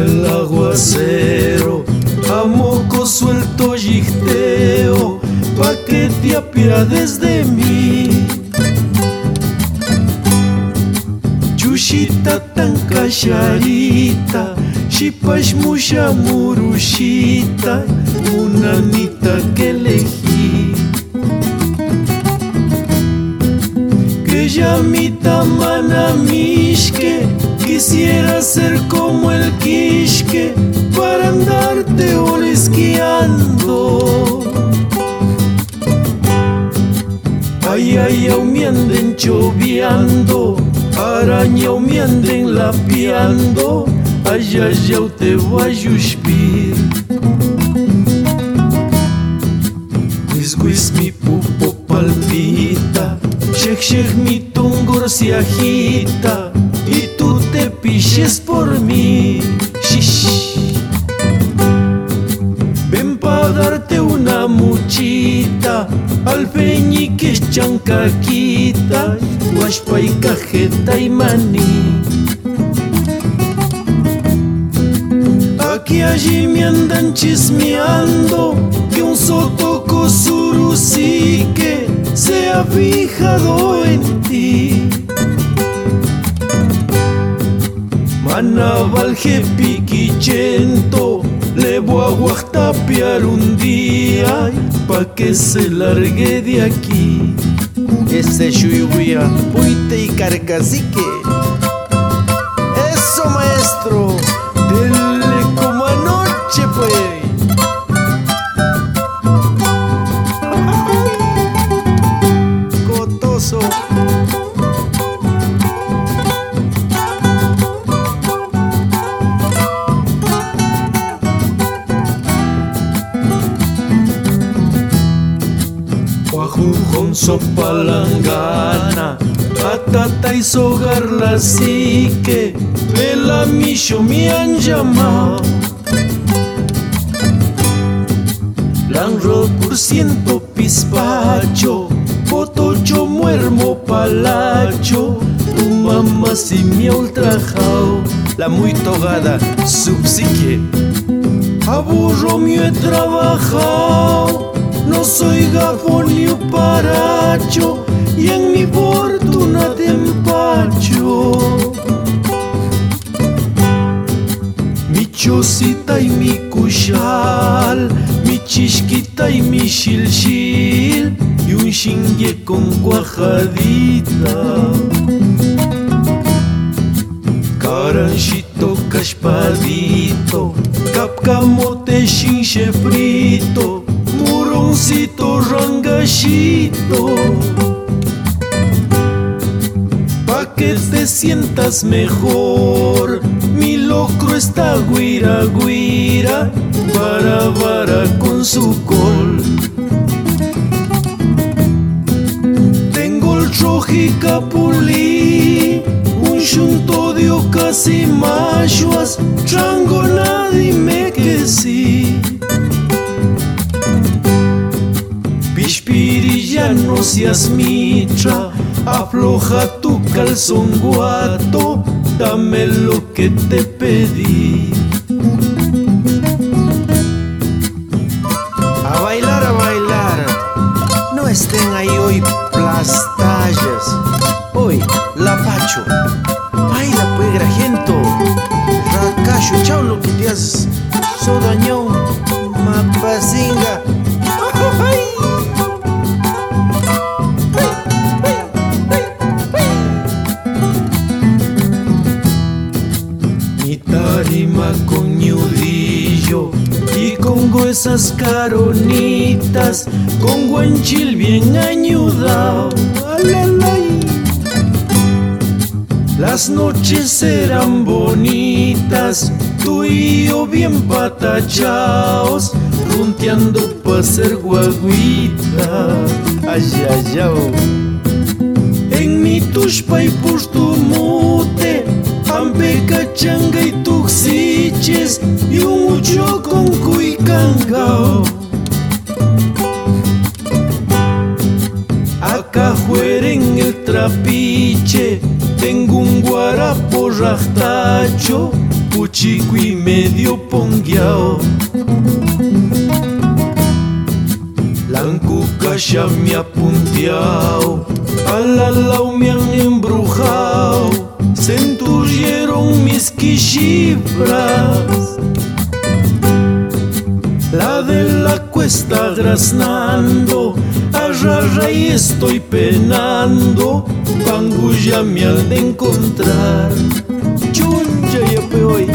el aguacero, a moco suelto yicteo, pa' que te apiades de mí. Chuchita tan cacharita, chipas mucha murushita, una anita que elegí. Que llamita manamishke, quisiera ser como el quisque para andarte esquiando. Ay, ay, au me anden choviando, araña au me anden lapiando, ay, ay, au te voy a yuspir. Guis, mi pupo palpita, shek, shek, mi tungor se agita, y tú te piches por mí. Shish. Ven pa' darte una muchita al peñique chancaquita, guaspa y cajeta y maní. Aquí allí me andan chismeando que un sotoco surusique se ha fijado en ti. Manaval piquichento le voy a guajtapear un día pa' que se largue de aquí. Ese Shuyuya, Puite y Carcacique. Eso, maestro. Cotoso. Guajujón sopalangana, patata y sogar la psique, vela micho me han llamado. Lanro por ciento pispacho, si me ultrajado, La muy togada, subsique. aburro me he trabajado, no soy gafo ni paracho, y en mi fortuna te empacho. Mi chocita y mi cuchal, mi chisquita y mi shilshil, y un shingue con cuajadita. Caranchito caspadito, capcamote chinche frito, muroncito rangachito. Pa' que te sientas mejor, mi locro está guira guira, vara vara con su col. Tengo el trojica de casi machuas, trango nadie me que sí. Pispiri ya no seas mitra, afloja tu calzón guato, dame lo que te pedí. Racacho, chao lo que te has sodañón. Mapazinga. Tarima con ñudillo y con esas caronitas, con guanchil bien añudado. Las noches serán bonitas, tú y yo bien patachaos, runteando pa' ser guaguita. Ay, ay, ay. En mi tushpa y mute, ampe cachanga y tuxiches, y un mucho con cuicangao. Rajtacho, puchico y medio pongueao. ya me ha punteado, al lado me han embrujado, se mis quishifras. La de la cuesta graznando, a y estoy penando, panguya me han de encontrar. Chuncha ya peoy,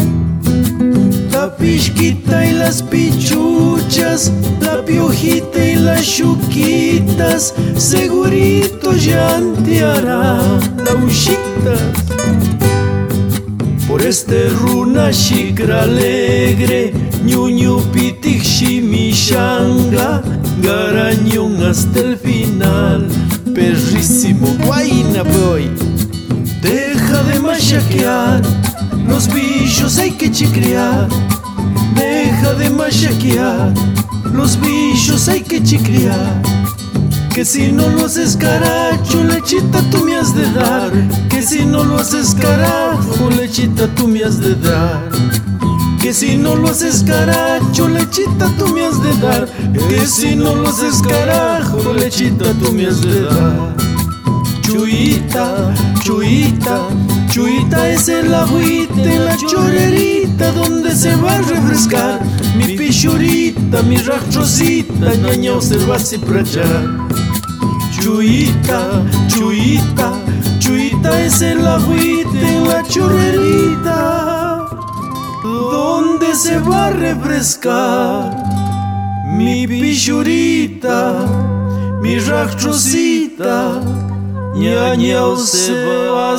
la pishquita y las pichuchas, la piojita y las chuquitas, segurito ya anteará la ushita. Por este runa chicra alegre, ñuñu pitik shimishanga, garañón hasta el final, perrísimo, guayna boy. Deja de machaquear, los bichos hay que chicrear. Deja de machaquear, los bichos hay que chicrear. Que si no lo haces caracho, lechita tú me has de dar. Que si no lo haces carajo, lechita tú me has de dar. Que si no lo haces lechita tú me has de dar. Que si no lo haces carajo, lechita tú me has de dar. Chuita, chuita, chuita es el agüita en la chorerita donde se va a refrescar mi pichurita, mi rastrocita, ñaña observa y prachar. Chuita, chuita, chuita es el agüite la chorrerita Donde se va a refrescar mi pichurita, mi rastrocita Ñaña se va a